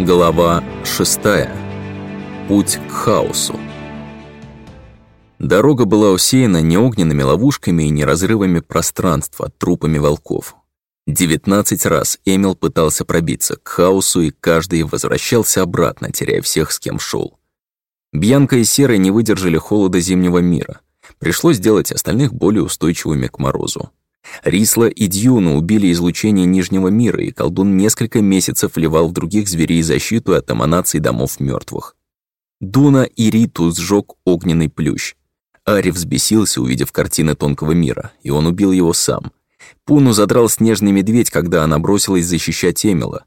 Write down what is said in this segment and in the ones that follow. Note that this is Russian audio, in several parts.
Глава 6. Путь к хаосу. Дорога была усеяна не огненными ловушками и не разрывами пространства, а трупами волков. Девятнадцать раз Эмил пытался пробиться к хаосу, и каждый возвращался обратно, теряя всех, с кем шел. Бьянка и Серый не выдержали холода зимнего мира. Пришлось сделать остальных более устойчивыми к морозу. Рисла и Дьюну убили излучение Нижнего мира, и колдун несколько месяцев вливал в других зверей защиту от эманаций домов мертвых. Дуна и Риту сжег огненный плющ. Ари взбесился, увидев картины тонкого мира, и он убил его сам. Пуну задрал снежный медведь, когда она бросилась защищать Эмила.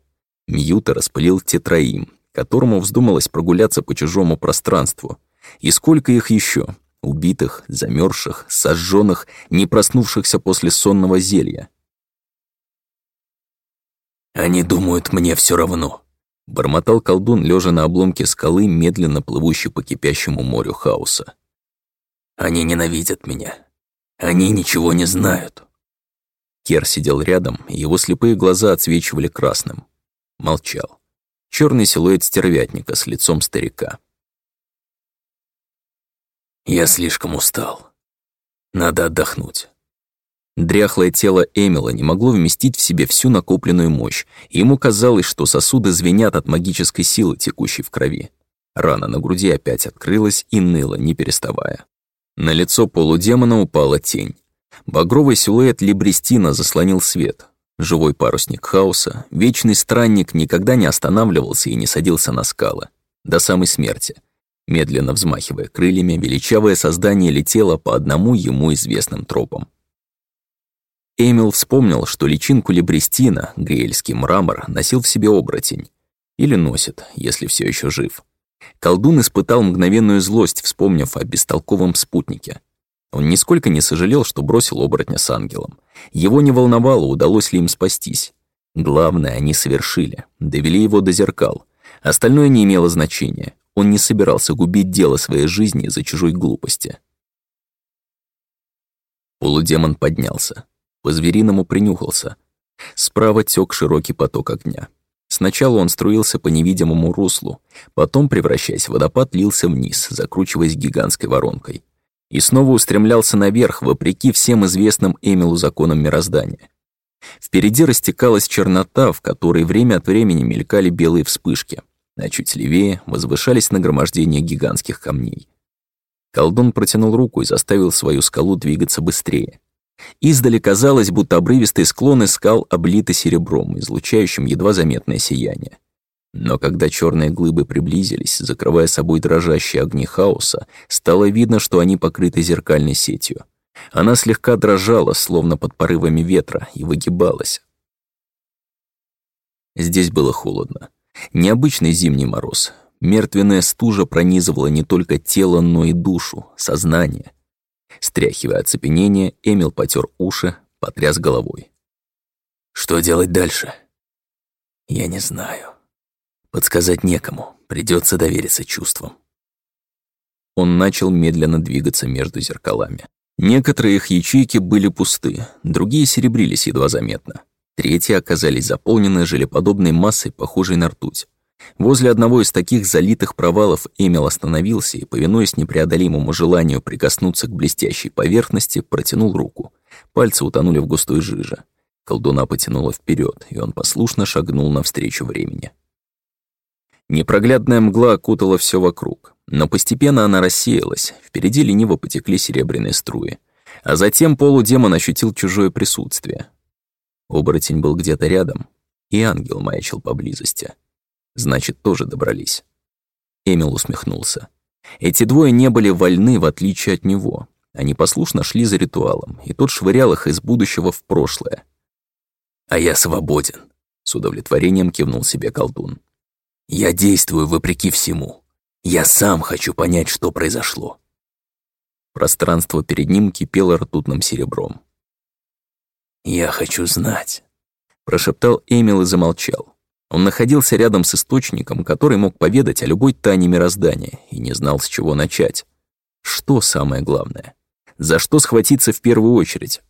Мьюта распылил тетраим, которому вздумалось прогуляться по чужому пространству. И сколько их еще? Убитых, замерзших, сожженных, не проснувшихся после сонного зелья. «Они думают, мне все равно», — бормотал колдун, лежа на обломке скалы, медленно плывущей по кипящему морю хаоса. «Они ненавидят меня. Они ничего не знают». Кер сидел рядом, и его слепые глаза отсвечивали красным. Молчал. Черный силуэт стервятника с лицом старика. Я слишком устал. Надо отдохнуть. Дряхлое тело Эмила не могло вместить в себе всю накопленную мощь, ему казалось, что сосуды звенят от магической силы, текущей в крови. Рана на груди опять открылась и ныла, не переставая. На лицо полудемона упала тень. Багровый силуэт Либрестина заслонил свет. Живой парусник хаоса, вечный странник никогда не останавливался и не садился на скалы. До самой смерти — Медленно взмахивая крыльями, величавое создание летело по одному ему известным тропам. Эмил вспомнил, что личинку лебрестина, гриэльский мрамор, носил в себе оборотень. Или носит, если все еще жив. Колдун испытал мгновенную злость, вспомнив о бестолковом спутнике. Он нисколько не сожалел, что бросил оборотня с ангелом. Его не волновало, удалось ли им спастись. Главное, они совершили, довели его до зеркал. Остальное не имело значения. Он не собирался губить дело своей жизни из-за чужой глупости. Полудемон поднялся. По-звериному принюхался. Справа тёк широкий поток огня. Сначала он струился по невидимому руслу, потом, превращаясь в водопад, лился вниз, закручиваясь гигантской воронкой. И снова устремлялся наверх, вопреки всем известным Эмилу законам мироздания. Впереди растекалась чернота, в которой время от времени мелькали белые вспышки — а чуть левее возвышались нагромождения гигантских камней. Колдун протянул руку и заставил свою скалу двигаться быстрее. Издали казалось, будто обрывистые склоны скал облиты серебром, излучающим едва заметное сияние. Но когда черные глыбы приблизились, закрывая собой дрожащие огни хаоса, стало видно, что они покрыты зеркальной сетью. Она слегка дрожала, словно под порывами ветра, и выгибалась. Здесь было холодно. Необычный зимний мороз. Мертвенная стужа пронизывала не только тело, но и душу, сознание. Стряхивая оцепенение, Эмил потер уши, потряс головой. «Что делать дальше?» «Я не знаю. Подсказать некому, придется довериться чувствам». Он начал медленно двигаться между зеркалами. Некоторые их ячейки были пусты, другие серебрились едва заметно. Третьи оказались заполнены желеподобной массой, похожей на ртуть. Возле одного из таких залитых провалов Эмил остановился и, повинуясь непреодолимому желанию прикоснуться к блестящей поверхности, протянул руку. Пальцы утонули в густой жиже. Колдуна потянула вперед, и он послушно шагнул навстречу времени. Непроглядная мгла окутала все вокруг, но постепенно она рассеялась, впереди лениво потекли серебряные струи. А затем полудемон ощутил чужое присутствие. Оборотень был где-то рядом, и ангел маячил поблизости. Значит, тоже добрались. Эмил усмехнулся. Эти двое не были вольны, в отличие от него. Они послушно шли за ритуалом, и тот швырял их из будущего в прошлое. «А я свободен», — с удовлетворением кивнул себе колдун. «Я действую вопреки всему. Я сам хочу понять, что произошло». Пространство перед ним кипело ртутным серебром. «Я хочу знать», — прошептал Эмил и замолчал. Он находился рядом с источником, который мог поведать о любой тайне мироздания, и не знал, с чего начать. Что самое главное? За что схватиться в первую очередь?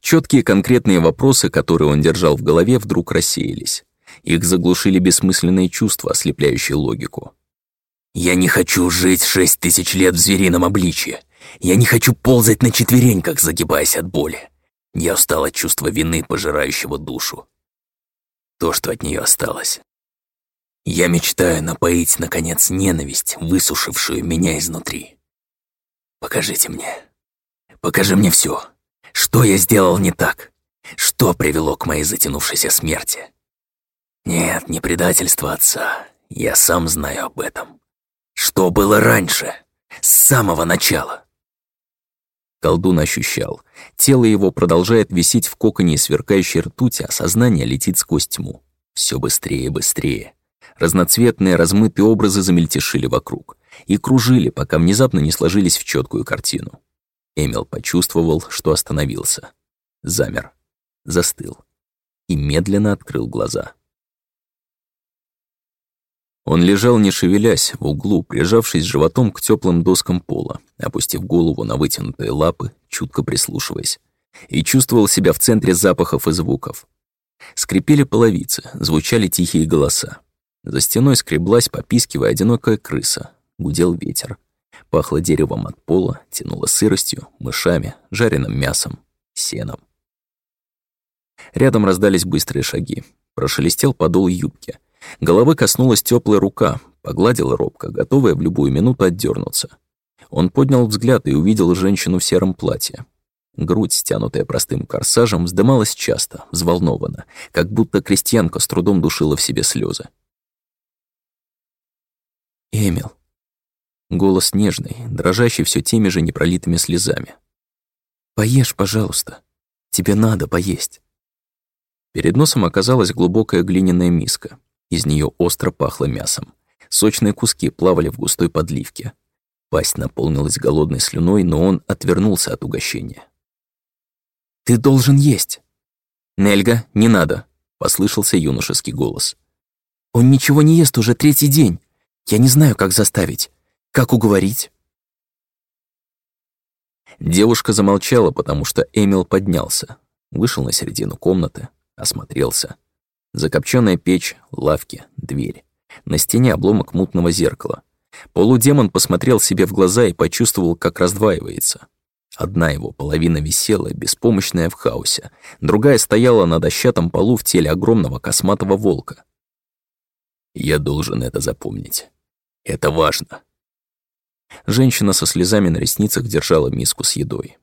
Четкие конкретные вопросы, которые он держал в голове, вдруг рассеялись. Их заглушили бессмысленные чувства, ослепляющие логику. «Я не хочу жить шесть тысяч лет в зверином обличье. Я не хочу ползать на четвереньках, загибаясь от боли. Я устал от чувства вины, пожирающего душу. То, что от нее осталось. Я мечтаю напоить, наконец, ненависть, высушившую меня изнутри. Покажите мне. Покажи мне все. Что я сделал не так? Что привело к моей затянувшейся смерти? Нет, не предательство отца. Я сам знаю об этом. Что было раньше? С самого начала. Колдун ощущал. Тело его продолжает висеть в коконе сверкающей ртути, а сознание летит сквозь тьму. Все быстрее и быстрее. Разноцветные размытые образы замельтешили вокруг и кружили, пока внезапно не сложились в четкую картину. Эмил почувствовал, что остановился. Замер. Застыл. И медленно открыл глаза. Он лежал, не шевелясь, в углу, прижавшись животом к теплым доскам пола, опустив голову на вытянутые лапы, чутко прислушиваясь, и чувствовал себя в центре запахов и звуков. Скрипели половицы, звучали тихие голоса. За стеной скреблась, попискивая, одинокая крыса. Гудел ветер. Пахло деревом от пола, тянуло сыростью, мышами, жареным мясом, сеном. Рядом раздались быстрые шаги. Прошелестел подол юбки — Головы коснулась теплая рука, погладила робко, готовая в любую минуту отдернуться. Он поднял взгляд и увидел женщину в сером платье. Грудь, стянутая простым корсажем, вздымалась часто, взволнованно, как будто крестьянка с трудом душила в себе слезы. «Эмил». Голос нежный, дрожащий все теми же непролитыми слезами. «Поешь, пожалуйста. Тебе надо поесть». Перед носом оказалась глубокая глиняная миска. Из нее остро пахло мясом. Сочные куски плавали в густой подливке. Пасть наполнилась голодной слюной, но он отвернулся от угощения. «Ты должен есть!» «Нельга, не надо!» — послышался юношеский голос. «Он ничего не ест уже третий день. Я не знаю, как заставить. Как уговорить?» Девушка замолчала, потому что Эмил поднялся, вышел на середину комнаты, осмотрелся. Закопченная печь, лавки, дверь. На стене обломок мутного зеркала. Полудемон посмотрел себе в глаза и почувствовал, как раздваивается. Одна его половина висела, беспомощная в хаосе, другая стояла на дощатом полу в теле огромного косматого волка. «Я должен это запомнить. Это важно». Женщина со слезами на ресницах держала миску с едой.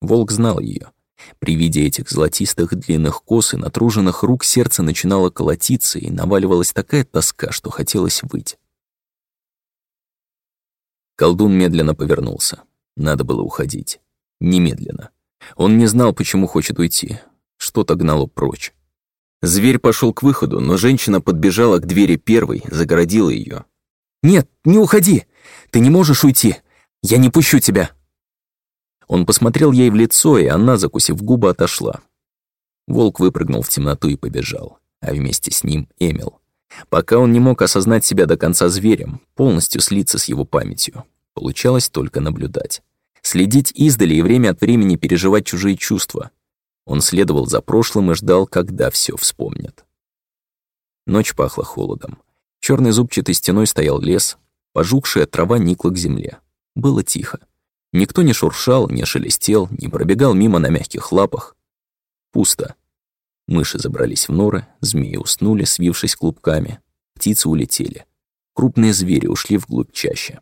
Волк знал ее. При виде этих золотистых длинных кос и натруженных рук сердце начинало колотиться, и наваливалась такая тоска, что хотелось выйти. Колдун медленно повернулся. Надо было уходить. Немедленно. Он не знал, почему хочет уйти. Что-то гнало прочь. Зверь пошел к выходу, но женщина подбежала к двери первой, загородила ее. «Нет, не уходи! Ты не можешь уйти! Я не пущу тебя!» Он посмотрел ей в лицо, и она, закусив губы, отошла. Волк выпрыгнул в темноту и побежал, а вместе с ним Эмил. Пока он не мог осознать себя до конца зверем, полностью слиться с его памятью, получалось только наблюдать. Следить издали и время от времени переживать чужие чувства. Он следовал за прошлым и ждал, когда все вспомнят. Ночь пахла холодом. Черной зубчатой стеной стоял лес, пожухшая трава никла к земле. Было тихо. Никто не шуршал, не шелестел, не пробегал мимо на мягких лапах. Пусто. Мыши забрались в норы, змеи уснули, свившись клубками. Птицы улетели. Крупные звери ушли вглубь чаще.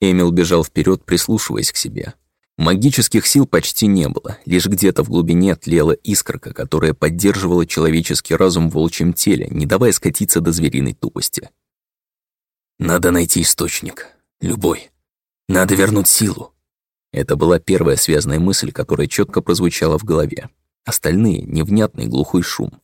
Эмил бежал вперед, прислушиваясь к себе. Магических сил почти не было, лишь где-то в глубине тлела искорка, которая поддерживала человеческий разум в волчьем теле, не давая скатиться до звериной тупости. «Надо найти источник. Любой. Надо вернуть силу. Это была первая связанная мысль, которая четко прозвучала в голове. Остальные — невнятный глухой шум.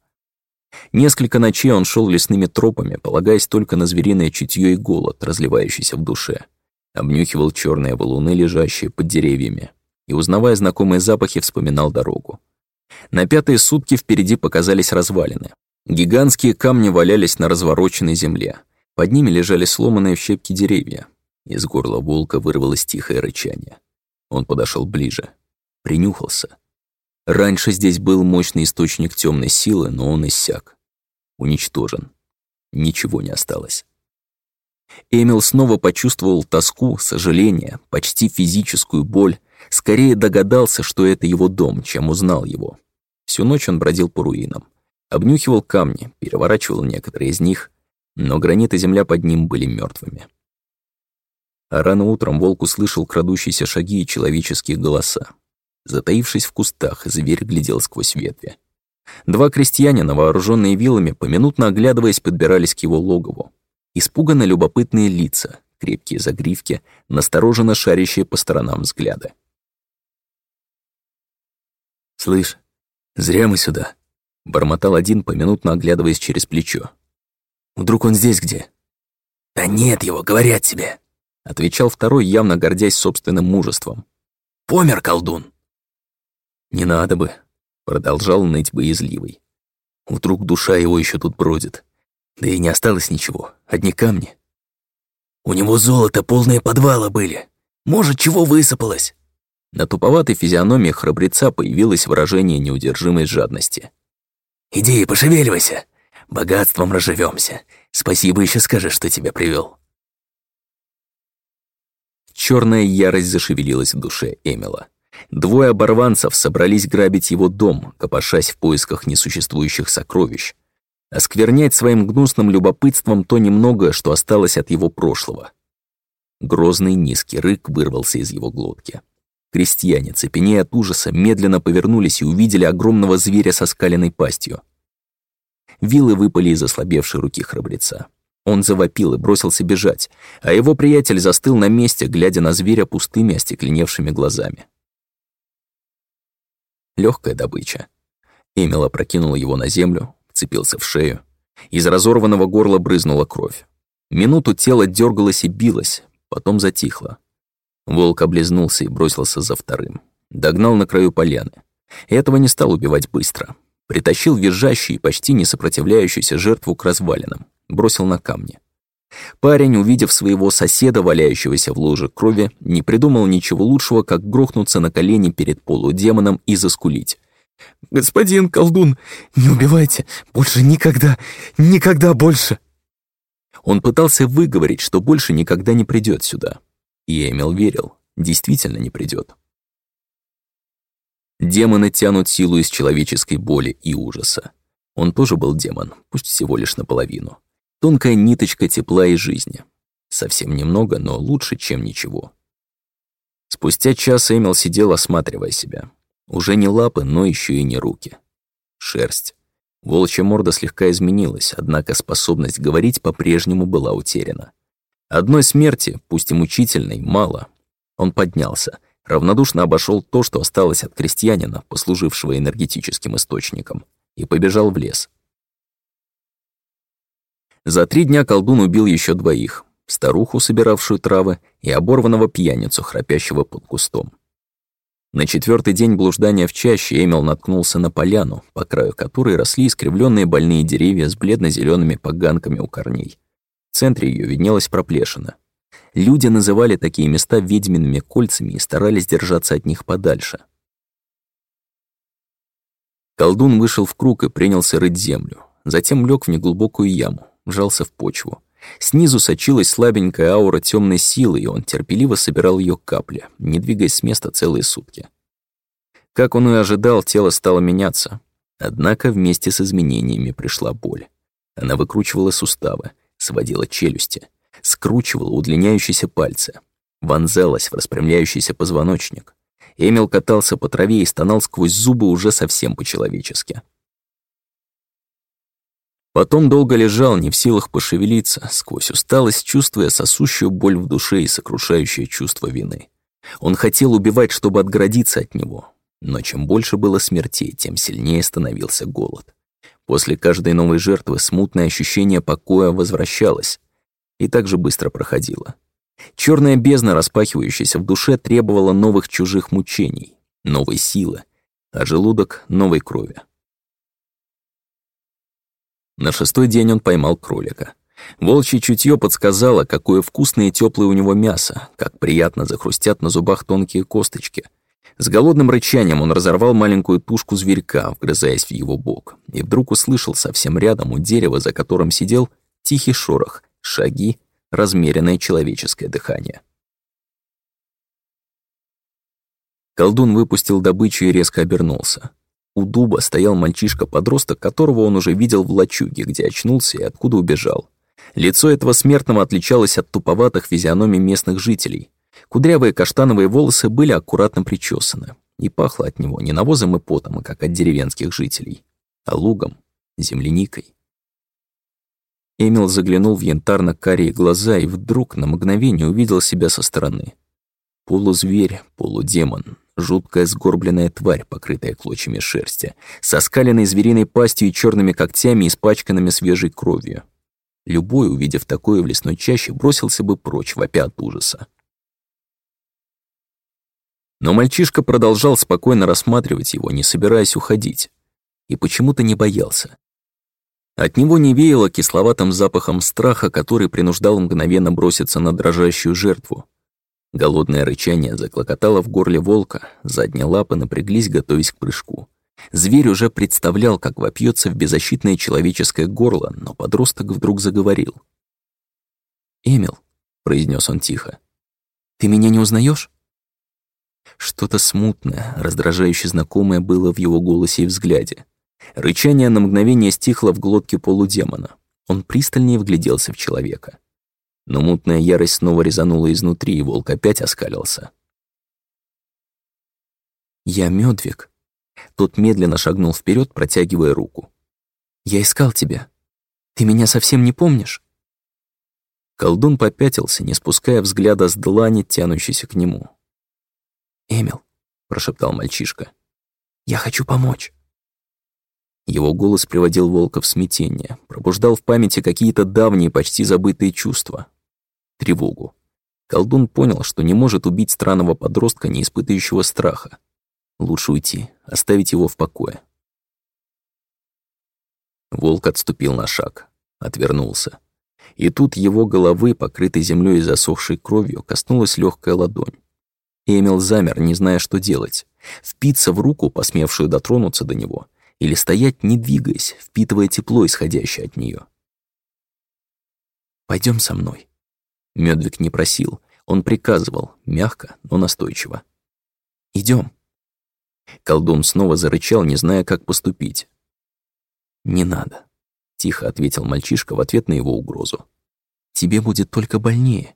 Несколько ночей он шел лесными тропами, полагаясь только на звериное чутье и голод, разливающийся в душе. Обнюхивал черные валуны, лежащие под деревьями, и, узнавая знакомые запахи, вспоминал дорогу. На пятые сутки впереди показались развалины. Гигантские камни валялись на развороченной земле. Под ними лежали сломанные в щепки деревья. Из горла волка вырвалось тихое рычание. Он подошел ближе, принюхался. Раньше здесь был мощный источник темной силы, но он иссяк. уничтожен. Ничего не осталось. Эмил снова почувствовал тоску, сожаление, почти физическую боль, скорее догадался, что это его дом, чем узнал его. Всю ночь он бродил по руинам. Обнюхивал камни, переворачивал некоторые из них, но гранит и земля под ним были мертвыми. А рано утром волк услышал крадущиеся шаги и человеческие голоса. Затаившись в кустах, зверь глядел сквозь ветви. Два крестьянина, вооруженные вилами, поминутно оглядываясь, подбирались к его логову. Испуганно любопытные лица, крепкие загривки, настороженно шарящие по сторонам взгляды. «Слышь, зря мы сюда», — бормотал один, поминутно оглядываясь через плечо. «Вдруг он здесь где?» «Да нет его, говорят тебе», — отвечал второй, явно гордясь собственным мужеством. «Помер колдун». «Не надо бы», — продолжал ныть боязливый. «Вдруг душа его еще тут бродит. Да и не осталось ничего, одни камни». «У него золото полные подвала были. Может, чего высыпалось?» На туповатой физиономии храбреца появилось выражение неудержимой жадности. «Иди, пошевеливайся. Богатством разживемся. Спасибо еще скажешь, что тебя привел. Черная ярость зашевелилась в душе Эмила. Двое оборванцев собрались грабить его дом, копошась в поисках несуществующих сокровищ. Осквернять своим гнусным любопытством то немногое, что осталось от его прошлого. Грозный низкий рык вырвался из его глотки. Крестьяне, цепенея от ужаса, медленно повернулись и увидели огромного зверя со скаленной пастью. Вилы выпали из ослабевшей руки храбреца. Он завопил и бросился бежать, а его приятель застыл на месте, глядя на зверя пустыми остекленевшими глазами. Легкая добыча. Эмил опрокинул его на землю, вцепился в шею. Из разорванного горла брызнула кровь. Минуту тело дергалось и билось, потом затихло. Волк облизнулся и бросился за вторым. Догнал на краю поляны. Этого не стал убивать быстро. Притащил визжащий и почти не сопротивляющуюся жертву к развалинам. Бросил на камни. Парень, увидев своего соседа, валяющегося в луже крови, не придумал ничего лучшего, как грохнуться на колени перед полудемоном и заскулить. «Господин колдун, не убивайте! Больше никогда, никогда больше!» Он пытался выговорить, что больше никогда не придет сюда. И Эмил верил, действительно не придет. Демоны тянут силу из человеческой боли и ужаса. Он тоже был демон, пусть всего лишь наполовину. Тонкая ниточка тепла и жизни. Совсем немного, но лучше, чем ничего. Спустя час Эмил сидел, осматривая себя. Уже не лапы, но еще и не руки. Шерсть. Волчья морда слегка изменилась, однако способность говорить по-прежнему была утеряна. Одной смерти, пусть и мучительной, мало. Он поднялся, равнодушно обошел то, что осталось от крестьянина, послужившего энергетическим источником, и побежал в лес. За три дня колдун убил еще двоих, старуху, собиравшую травы, и оборванного пьяницу, храпящего под кустом. На четвертый день блуждания в чаще Эмил наткнулся на поляну, по краю которой росли искривленные больные деревья с бледно зелеными поганками у корней. В центре ее виднелась проплешина. Люди называли такие места ведьмиными кольцами и старались держаться от них подальше. Колдун вышел в круг и принялся рыть землю. Затем лег в неглубокую яму, вжался в почву. Снизу сочилась слабенькая аура темной силы, и он терпеливо собирал ее капли, не двигаясь с места целые сутки. Как он и ожидал, тело стало меняться. Однако вместе с изменениями пришла боль. Она выкручивала суставы, сводила челюсти, скручивала удлиняющиеся пальцы, вонзалась в распрямляющийся позвоночник. Эмил катался по траве и стонал сквозь зубы уже совсем по-человечески. Потом долго лежал, не в силах пошевелиться, сквозь усталость, чувствуя сосущую боль в душе и сокрушающее чувство вины. Он хотел убивать, чтобы отгородиться от него, но чем больше было смертей, тем сильнее становился голод. После каждой новой жертвы смутное ощущение покоя возвращалось и так же быстро проходило. Черная бездна, распахивающаяся в душе, требовала новых чужих мучений, новой силы, а желудок — новой крови. На шестой день он поймал кролика. Волчье чутье подсказало, какое вкусное и теплое у него мясо, как приятно захрустят на зубах тонкие косточки, С голодным рычанием он разорвал маленькую тушку зверька, вгрызаясь в его бок, и вдруг услышал совсем рядом у дерева, за которым сидел, тихий шорох, шаги, размеренное человеческое дыхание. Колдун выпустил добычу и резко обернулся. У дуба стоял мальчишка-подросток, которого он уже видел в лачуге, где очнулся и откуда убежал. Лицо этого смертного отличалось от туповатых физиономий местных жителей. Кудрявые каштановые волосы были аккуратно причесаны, и пахло от него не навозом и потом, а как от деревенских жителей, а лугом, земляникой. Эмил заглянул в янтарно-карие глаза и вдруг на мгновение увидел себя со стороны. Полузверь, полудемон, жуткая сгорбленная тварь, покрытая клочьями шерсти, со скаленной звериной пастью и черными когтями, испачканными свежей кровью. Любой, увидев такое в лесной чаще, бросился бы прочь, вопя от ужаса. Но мальчишка продолжал спокойно рассматривать его, не собираясь уходить. И почему-то не боялся. От него не веяло кисловатым запахом страха, который принуждал мгновенно броситься на дрожащую жертву. Голодное рычание заклокотало в горле волка, задние лапы напряглись, готовясь к прыжку. Зверь уже представлял, как вопьется в беззащитное человеческое горло, но подросток вдруг заговорил. «Эмил», — произнес он тихо, — «ты меня не узнаешь? Что-то смутное, раздражающе знакомое было в его голосе и взгляде. Рычание на мгновение стихло в глотке полудемона. Он пристальнее вгляделся в человека. Но мутная ярость снова резанула изнутри, и волк опять оскалился. «Я Мёдвиг». Тот медленно шагнул вперед, протягивая руку. «Я искал тебя. Ты меня совсем не помнишь?» Колдун попятился, не спуская взгляда с длани, тянущейся к нему. «Эмил», — прошептал мальчишка, — «я хочу помочь». Его голос приводил волка в смятение, пробуждал в памяти какие-то давние, почти забытые чувства. Тревогу. Колдун понял, что не может убить странного подростка, не испытывающего страха. Лучше уйти, оставить его в покое. Волк отступил на шаг, отвернулся. И тут его головы, покрытой землей и засохшей кровью, коснулась легкая ладонь. Эмил замер, не зная, что делать. Впиться в руку, посмевшую дотронуться до него, или стоять, не двигаясь, впитывая тепло, исходящее от нее. Пойдем со мной». Медвиг не просил, он приказывал, мягко, но настойчиво. Идем. Колдун снова зарычал, не зная, как поступить. «Не надо», — тихо ответил мальчишка в ответ на его угрозу. «Тебе будет только больнее.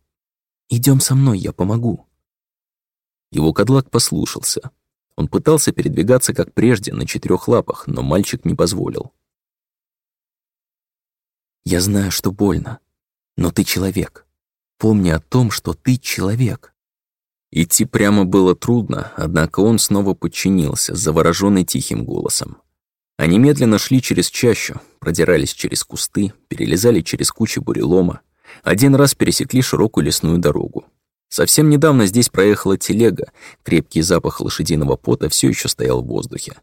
Идем со мной, я помогу». Его кадлак послушался, он пытался передвигаться как прежде на четырех лапах, но мальчик не позволил. «Я знаю, что больно, но ты человек. Помни о том, что ты человек». Идти прямо было трудно, однако он снова подчинился, завороженный тихим голосом. Они медленно шли через чащу, продирались через кусты, перелезали через кучу бурелома, один раз пересекли широкую лесную дорогу. Совсем недавно здесь проехала телега, крепкий запах лошадиного пота все еще стоял в воздухе.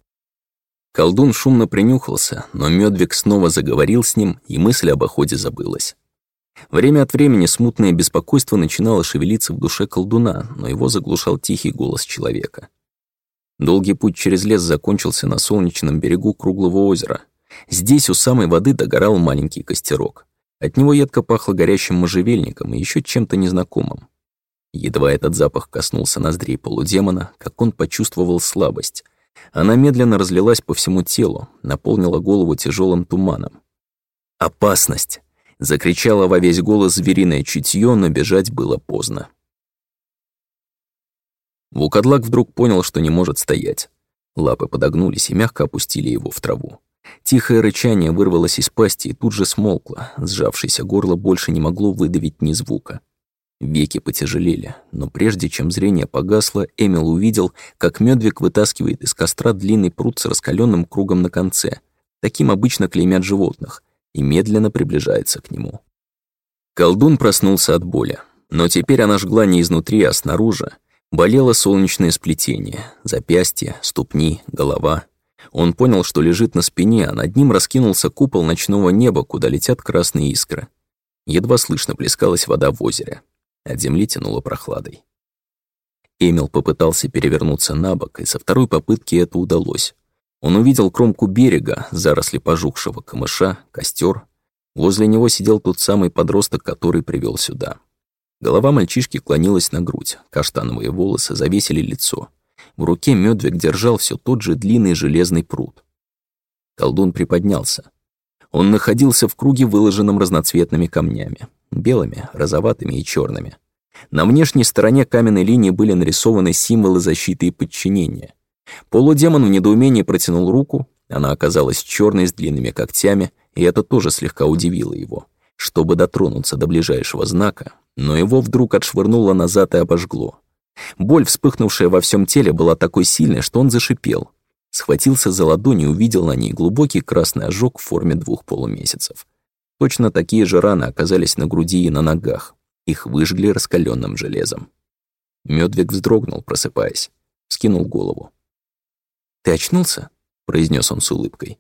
Колдун шумно принюхался, но Мёдвиг снова заговорил с ним, и мысль об охоте забылась. Время от времени смутное беспокойство начинало шевелиться в душе колдуна, но его заглушал тихий голос человека. Долгий путь через лес закончился на солнечном берегу круглого озера. Здесь у самой воды догорал маленький костерок. От него едко пахло горящим можжевельником и еще чем-то незнакомым. Едва этот запах коснулся ноздрей полудемона, как он почувствовал слабость. Она медленно разлилась по всему телу, наполнила голову тяжелым туманом. «Опасность!» — закричала во весь голос звериное чутье, но бежать было поздно. Вукадлак вдруг понял, что не может стоять. Лапы подогнулись и мягко опустили его в траву. Тихое рычание вырвалось из пасти и тут же смолкло. Сжавшееся горло больше не могло выдавить ни звука. Веки потяжелели, но прежде чем зрение погасло, Эмил увидел, как Мёдвиг вытаскивает из костра длинный пруд с раскаленным кругом на конце. Таким обычно клеймят животных, и медленно приближается к нему. Колдун проснулся от боли, но теперь она жгла не изнутри, а снаружи. Болело солнечное сплетение, запястья, ступни, голова. Он понял, что лежит на спине, а над ним раскинулся купол ночного неба, куда летят красные искры. Едва слышно плескалась вода в озере. От земли тянуло прохладой. Эмил попытался перевернуться на бок, и со второй попытки это удалось. Он увидел кромку берега, заросли пожухшего камыша, костер. Возле него сидел тот самый подросток, который привел сюда. Голова мальчишки клонилась на грудь, каштановые волосы завесили лицо. В руке Мёдвиг держал все тот же длинный железный пруд. Колдун приподнялся. Он находился в круге, выложенном разноцветными камнями. Белыми, розоватыми и черными. На внешней стороне каменной линии были нарисованы символы защиты и подчинения. Полудемон в недоумении протянул руку, она оказалась черной с длинными когтями, и это тоже слегка удивило его. Чтобы дотронуться до ближайшего знака, но его вдруг отшвырнуло назад и обожгло. Боль, вспыхнувшая во всем теле, была такой сильной, что он зашипел. Схватился за ладонь и увидел на ней глубокий красный ожог в форме двух полумесяцев. Точно такие же раны оказались на груди и на ногах. Их выжгли раскаленным железом. Мёдвиг вздрогнул, просыпаясь. Скинул голову. «Ты очнулся?» — произнес он с улыбкой.